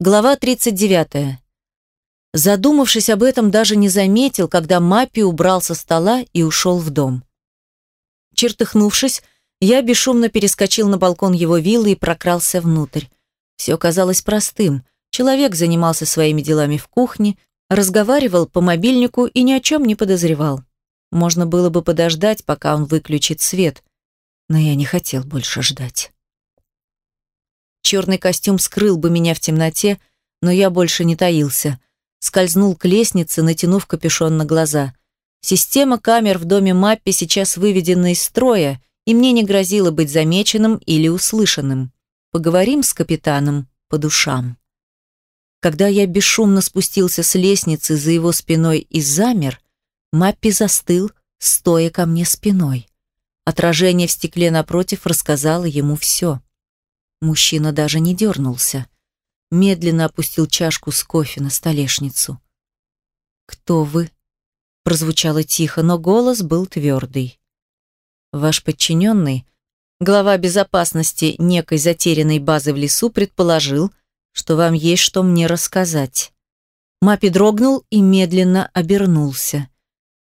Глава 39. Задумавшись об этом, даже не заметил, когда Маппи убрал со стола и ушел в дом. Чертыхнувшись, я бесшумно перескочил на балкон его виллы и прокрался внутрь. Все казалось простым. Человек занимался своими делами в кухне, разговаривал по мобильнику и ни о чем не подозревал. Можно было бы подождать, пока он выключит свет, но я не хотел больше ждать. Черный костюм скрыл бы меня в темноте, но я больше не таился. Скользнул к лестнице, натянув капюшон на глаза. Система камер в доме Маппи сейчас выведена из строя, и мне не грозило быть замеченным или услышанным. Поговорим с капитаном по душам. Когда я бесшумно спустился с лестницы за его спиной и замер, Маппи застыл, стоя ко мне спиной. Отражение в стекле напротив рассказало ему все. Мужчина даже не дернулся. Медленно опустил чашку с кофе на столешницу. «Кто вы?» Прозвучало тихо, но голос был твердый. «Ваш подчиненный, глава безопасности некой затерянной базы в лесу, предположил, что вам есть что мне рассказать». Мапи дрогнул и медленно обернулся.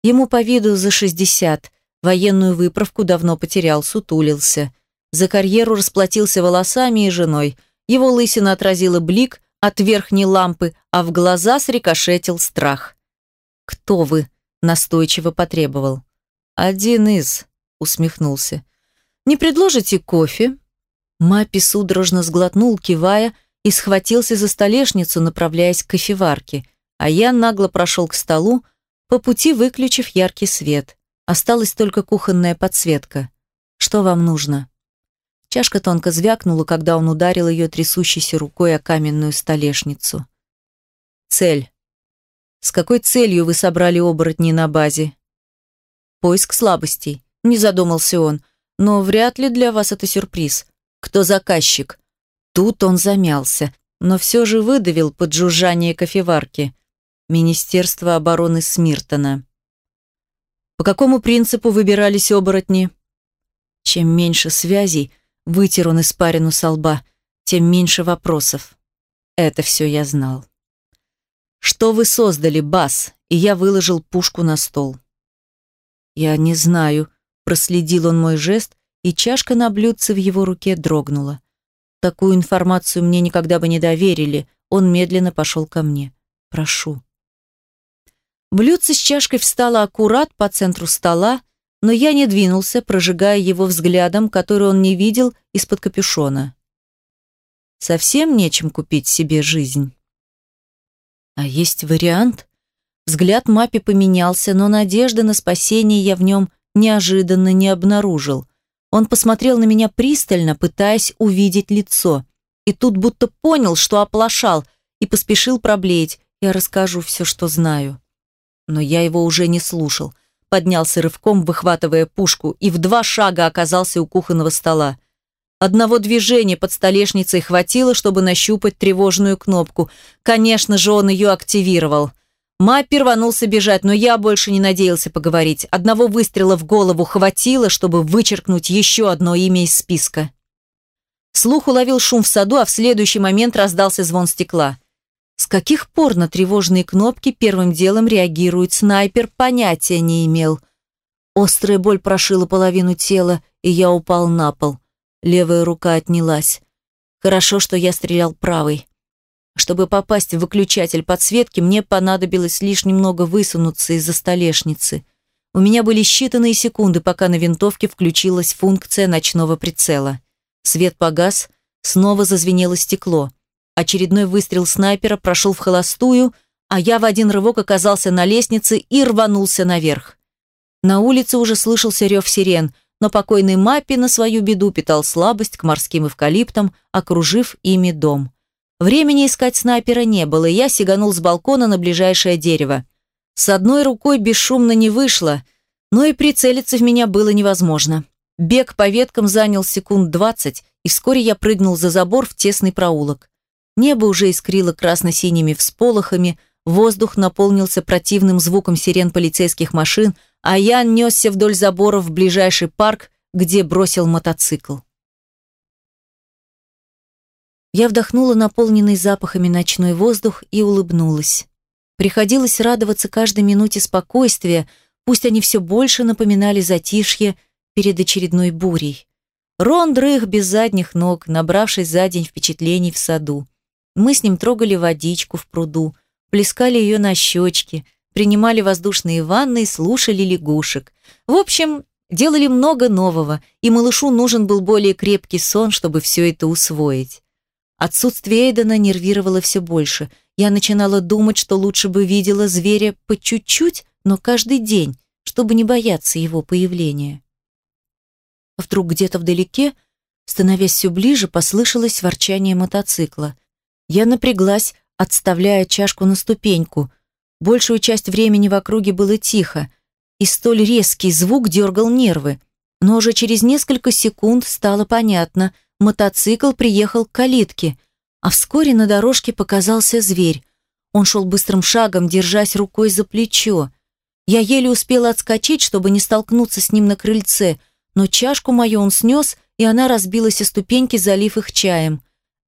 Ему по виду за шестьдесят, военную выправку давно потерял, сутулился. За карьеру расплатился волосами и женой. Его лысина отразила блик от верхней лампы, а в глаза срикошетил страх. «Кто вы?» – настойчиво потребовал. «Один из», – усмехнулся. «Не предложите кофе?» Маппи судорожно сглотнул, кивая, и схватился за столешницу, направляясь к кофеварке, а я нагло прошел к столу, по пути выключив яркий свет. Осталась только кухонная подсветка. «Что вам нужно?» Чашка тонко звякнула, когда он ударил ее трясущейся рукой о каменную столешницу. Цель. С какой целью вы собрали оборотни на базе? Поиск слабостей. Не задумался он. Но вряд ли для вас это сюрприз. Кто заказчик? Тут он замялся, но все же выдавил под жужжание кофеварки. Министерство обороны Смиртона. По какому принципу выбирались оборотни? Чем меньше связей, Вытер он испарину со лба, тем меньше вопросов. Это все я знал. «Что вы создали, Бас?» И я выложил пушку на стол. «Я не знаю», — проследил он мой жест, и чашка на блюдце в его руке дрогнула. Такую информацию мне никогда бы не доверили. Он медленно пошел ко мне. «Прошу». Блюдце с чашкой встало аккурат по центру стола, но я не двинулся, прожигая его взглядом, который он не видел из-под капюшона. Совсем нечем купить себе жизнь. А есть вариант? Взгляд Мапи поменялся, но надежды на спасение я в нем неожиданно не обнаружил. Он посмотрел на меня пристально, пытаясь увидеть лицо. И тут будто понял, что оплошал, и поспешил проблеять. Я расскажу все, что знаю. Но я его уже не слушал поднялся рывком, выхватывая пушку, и в два шага оказался у кухонного стола. Одного движения под столешницей хватило, чтобы нащупать тревожную кнопку. Конечно же, он ее активировал. Маппи рванулся бежать, но я больше не надеялся поговорить. Одного выстрела в голову хватило, чтобы вычеркнуть еще одно имя из списка. Слух уловил шум в саду, а в следующий момент раздался звон стекла. С каких пор на тревожные кнопки первым делом реагирует снайпер, понятия не имел. Острая боль прошила половину тела, и я упал на пол. Левая рука отнялась. Хорошо, что я стрелял правой. Чтобы попасть в выключатель подсветки, мне понадобилось лишь немного высунуться из-за столешницы. У меня были считанные секунды, пока на винтовке включилась функция ночного прицела. Свет погас, снова зазвенело стекло. Очередной выстрел снайпера прошел в холостую, а я в один рывок оказался на лестнице и рванулся наверх. На улице уже слышался рев сирен, но покойный Маппи на свою беду питал слабость к морским эвкалиптам, окружив ими дом. Времени искать снайпера не было, и я сиганул с балкона на ближайшее дерево. С одной рукой бесшумно не вышло, но и прицелиться в меня было невозможно. Бег по веткам занял секунд двадцать, и вскоре я прыгнул за забор в тесный проулок. Небо уже искрило красно-синими всполохами, воздух наполнился противным звуком сирен полицейских машин, а я несся вдоль забора в ближайший парк, где бросил мотоцикл. Я вдохнула наполненный запахами ночной воздух и улыбнулась. Приходилось радоваться каждой минуте спокойствия, пусть они все больше напоминали затишье перед очередной бурей. Рон дрых без задних ног, набравшись за день впечатлений в саду. Мы с ним трогали водичку в пруду, плескали ее на щечки, принимали воздушные ванны слушали лягушек. В общем, делали много нового, и малышу нужен был более крепкий сон, чтобы все это усвоить. Отсутствие Эйдена нервировало все больше. Я начинала думать, что лучше бы видела зверя по чуть-чуть, но каждый день, чтобы не бояться его появления. Вдруг где-то вдалеке, становясь все ближе, послышалось ворчание мотоцикла. Я напряглась, отставляя чашку на ступеньку. Большую часть времени в округе было тихо, и столь резкий звук дергал нервы. Но уже через несколько секунд стало понятно – мотоцикл приехал к калитке, а вскоре на дорожке показался зверь. Он шел быстрым шагом, держась рукой за плечо. Я еле успела отскочить, чтобы не столкнуться с ним на крыльце, но чашку мою он снес, и она разбилась о ступеньки, залив их чаем.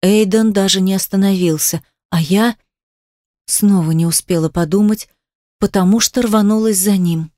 Эйден даже не остановился, а я снова не успела подумать, потому что рванулась за ним.